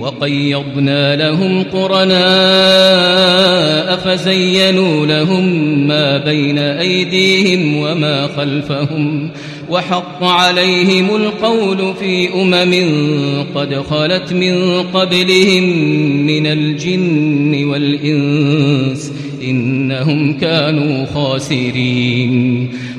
وقيضنا لهم قرناء فزينوا لهم ما بين أيديهم وما خلفهم وحق عليهم القول في أمم قد خلت من قبلهم من الجن والإنس إنهم كانوا خاسرين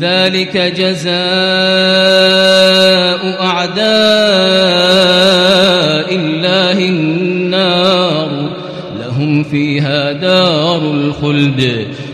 ذلك جزاء أعداء الله النار. لهم فيها دار الخلد.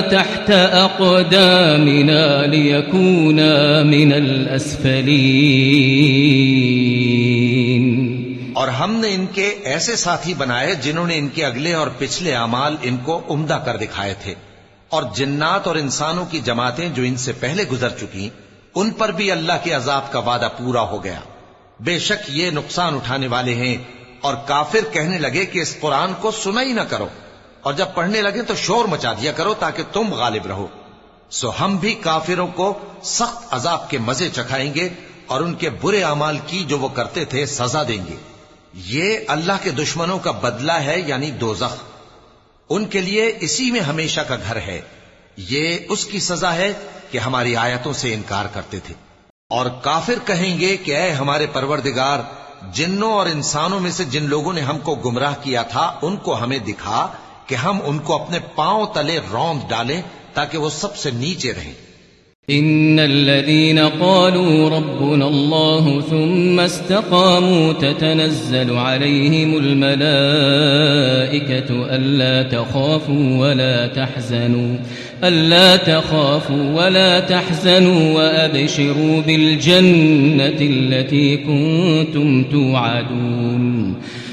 تحت أقدامنا ليكونا من الأسفلين. اور ہم نے ان کے ایسے ساتھی بنائے جنہوں نے ان کے اگلے اور پچھلے اعمال ان کو عمدہ کر دکھائے تھے۔ اور جنات اور انسانوں کی جماعتیں جو ان سے پہلے گزر چکی ان پر بھی اللہ کے عذاب کا وعدہ پورا ہو گیا۔ بے شک یہ نقصان اٹھانے والے ہیں اور کافر کہنے لگے کہ اس قرآن کو سنا ہی نہ کرو۔ اور جب پڑھنے لگے تو شور مچا دیا کرو تاکہ تم غالب رہو۔ سو ہم بھی کافروں کو سخت عذاب کے مزے چکھائیں گے اور ان کے برے اعمال کی جو وہ کرتے تھے سزا دیں گے۔ یہ اللہ کے دشمنوں کا بدلہ ہے یعنی دوزخ۔ ان کے لیے اسی میں ہمیشہ کا گھر ہے۔ یہ اس کی سزا ہے کہ ہماری آیتوں سے انکار کرتے تھے۔ اور کافر کہیں گے کہ اے ہمارے پروردگار، جنوں اور انسانوں میں سے جن لوگوں نے ہم کو گمراہ کیا تھا، ان کو ہمیں دکھا۔ کہ ہم ان کو اپنے پاؤں تلے روند ڈالیں تاکہ وہ سب سے نیچے رہیں۔ إن الذين قالوا ربنا الله ثم استقاموا تتنزل عليهم الملائكة ألا تخافوا ولا تحزنوا ألا تخافوا ولا تحزنوا وأبشروا بالجنة التي كنتم توعدون۔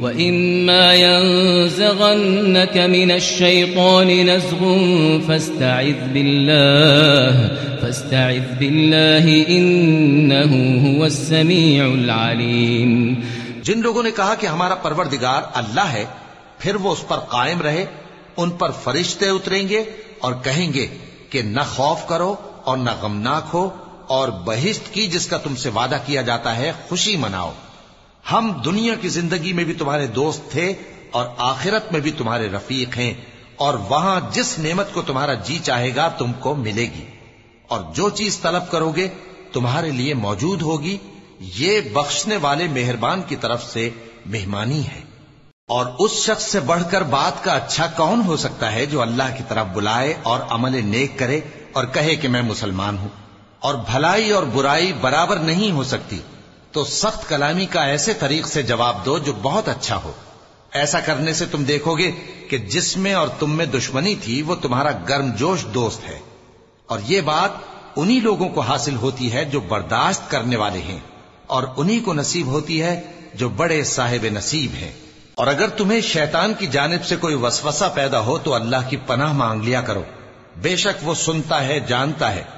وإما ينزغنك من الشيطان نزغ فاستعذ بالله فاستعذ بالله إنه هو السميع العليم جن لوگوں نے کہا کہ ہمارا پروردگار اللہ ہے، پھر وہ اس پر قائم رہے، ان پر فرشتے اتریں گے اور کہیں گے کہ نہ خوف کرو اور نہ غمناک ہو اور بہشت کی جس کا تم سے وعدہ کیا جاتا ہے، خوشی مناؤ۔ ہم دنیا کی زندگی میں بھی تمہارے دوست تھے اور آخرت میں بھی تمہارے رفیق ہیں اور وہاں جس نعمت کو تمہارا جی چاہے گا تم کو ملے گی اور جو چیز طلب کرو گے تمہارے لیے موجود ہوگی یہ بخشنے والے مہربان کی طرف سے مہمانی ہے اور اس شخص سے بڑھ کر بات کا اچھا کون ہو سکتا ہے جو اللہ کی طرف بلائے اور عمل نیک کرے اور کہے کہ میں مسلمان ہوں اور بھلائی اور برائی برابر نہیں ہو سکتی تو سخت کلامی کا ایسے طریق سے جواب دو جو بہت اچھا ہو۔ ایسا کرنے سے تم دیکھو گے کہ جس میں اور تم میں دشمنی تھی، وہ تمہارا گرم جوش دوست ہے۔ اور یہ بات انہی لوگوں کو حاصل ہوتی ہے جو برداشت کرنے والے ہیں، اور انہی کو نصیب ہوتی ہے جو بڑے صاحب نصیب ہیں۔ اور اگر تمہیں شیطان کی جانب سے کوئی وسوسہ پیدا ہو تو اللہ کی پناہ مانگ لیا کرو۔ بے شک وہ سنتا ہے، جانتا ہے۔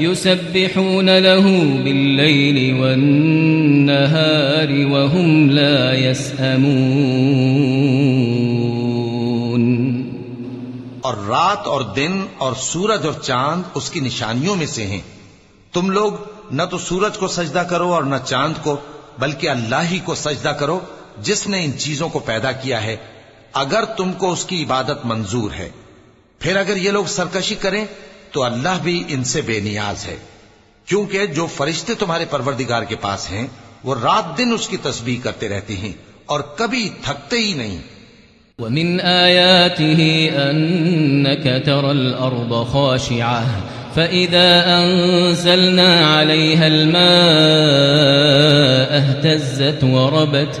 يسبحون له بالليل والنهار وهم لا يسأمون. اور رات اور دن اور سورج اور چاند اس کی نشانیوں میں سے ہیں۔ تم لوگ نہ تو سورج کو سجدہ کرو اور نہ چاند کو، بلکہ اللہ ہی کو سجدہ کرو، جس نے ان چیزوں کو پیدا کیا ہے۔ اگر تم کو اس کی عبادت منظور ہے، پھر اگر یہ لوگ سرکشی کریں تو اللہ بھی ان سے بے نیاز ہے۔ کیونکہ جو فرشتے تمہارے پروردگار کے پاس ہیں، وہ رات دن اس کی تسبیح کرتے رہتے ہیں اور کبھی تھکتے ہی نہیں۔ ومن آياته أنك ترى الأرض خاشعة فإذا أنزلنا عليها الماء اهتزت وربت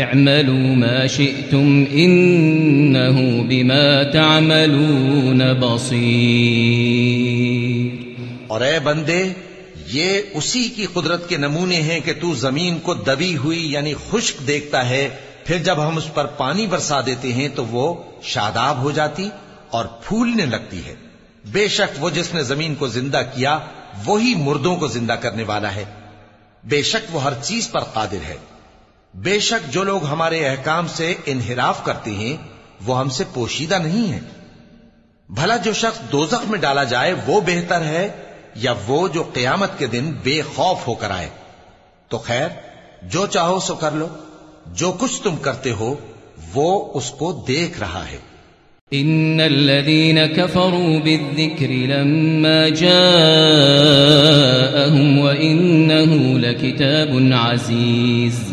اعملوا ما شئتم إنه بما تعملون بصير اور اے بندے، یہ اسی کی قدرت کے نمونے ہیں کہ تو زمین کو دبی ہوئی یعنی خشک دیکھتا ہے، پھر جب ہم اس پر پانی برسا دیتے ہیں تو وہ شاداب ہو جاتی اور پھولنے لگتی ہے۔ بے شک وہ جس نے زمین کو زندہ کیا، وہی مردوں کو زندہ کرنے والا ہے۔ بے شک وہ ہر چیز پر قادر ہے۔ بے شک جو لوگ ہمارے احکام سے انحراف کرتے ہیں، وہ ہم سے پوشیدہ نہیں ہیں۔ بھلا جو شخص دوزخ میں ڈالا جائے، وہ بہتر ہے یا وہ جو قیامت کے دن بے خوف ہو کر آئے۔ تو خیر، جو چاہو سو کر لو۔ جو کچھ تم کرتے ہو، وہ اس کو دیکھ رہا ہے۔ إن الذين كفروا بالذكر لما جاءهم وإنه لكتاب عزيز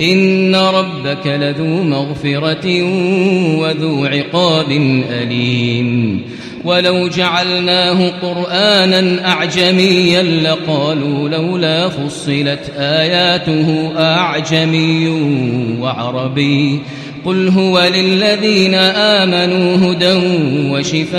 إن ربك لذو مغفرة وذو عقاب أليم. ولو جعلناه قرآنا أعجميا لقالوا لولا فصلت آياته أعجمي وعربي. قل هو للذين آمنوا هدى وشفاء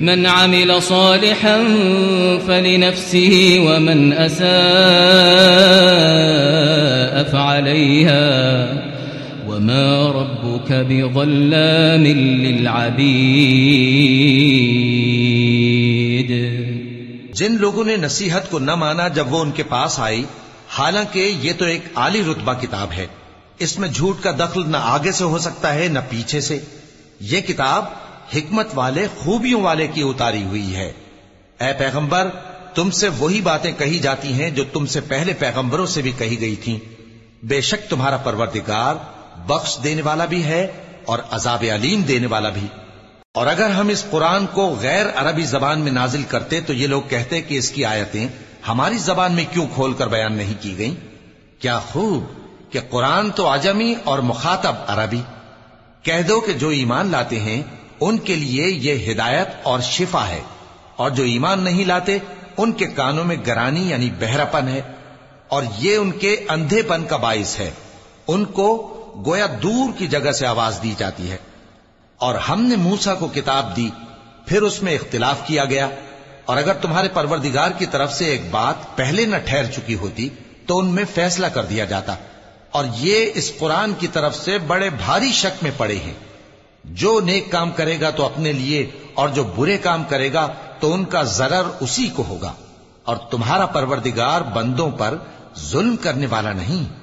من عمل صالحا فلنفسه ومن أساء فعليها وما ربك بظلام للعبيد. جن لوگوں نے نصیحت کو نہ مانا جب وہ ان کے پاس آئی، حالانکہ یہ تو ایک عالی رتبہ کتاب ہے۔ اس میں جھوٹ کا دخل نہ آگے سے ہو سکتا ہے، نہ پیچھے سے۔ یہ کتاب حکمت والے خوبیوں والے کی اتاری ہوئی ہے۔ اے پیغمبر، تم سے وہی باتیں کہی جاتی ہیں جو تم سے پہلے پیغمبروں سے بھی کہی گئی تھیں۔ بے شک تمہارا پروردگار بخش دینے والا بھی ہے اور عذاب علیم دینے والا بھی۔ اور اگر ہم اس قرآن کو غیر عربی زبان میں نازل کرتے تو یہ لوگ کہتے کہ اس کی آیتیں ہماری زبان میں کیوں کھول کر بیان نہیں کی گئیں؟ کیا خوب کہ قرآن تو عجمی اور مخاطب عربی۔ کہہ دو کہ جو ایمان لاتے ہیں ان کے لیے یہ ہدایت اور شفا ہے، اور جو ایمان نہیں لاتے، ان کے کانوں میں گرانی یعنی بہراپن ہے، اور یہ ان کے اندھے پن کا باعث ہے۔ ان کو گویا دور کی جگہ سے آواز دی جاتی ہے۔ اور ہم نے موسا کو کتاب دی، پھر اس میں اختلاف کیا گیا۔ اور اگر تمہارے پروردگار کی طرف سے ایک بات پہلے نہ ٹھہر چکی ہوتی، تو ان میں فیصلہ کر دیا جاتا۔ اور یہ اس قرآن کی طرف سے بڑے بھاری شک میں پڑے ہیں۔ جو نیک کام کرے گا تو اپنے لیے اور جو برے کام کرے گا تو ان کا ضرر اسی کو ہوگا اور تمہارا پروردگار بندوں پر ظلم کرنے والا نہیں۔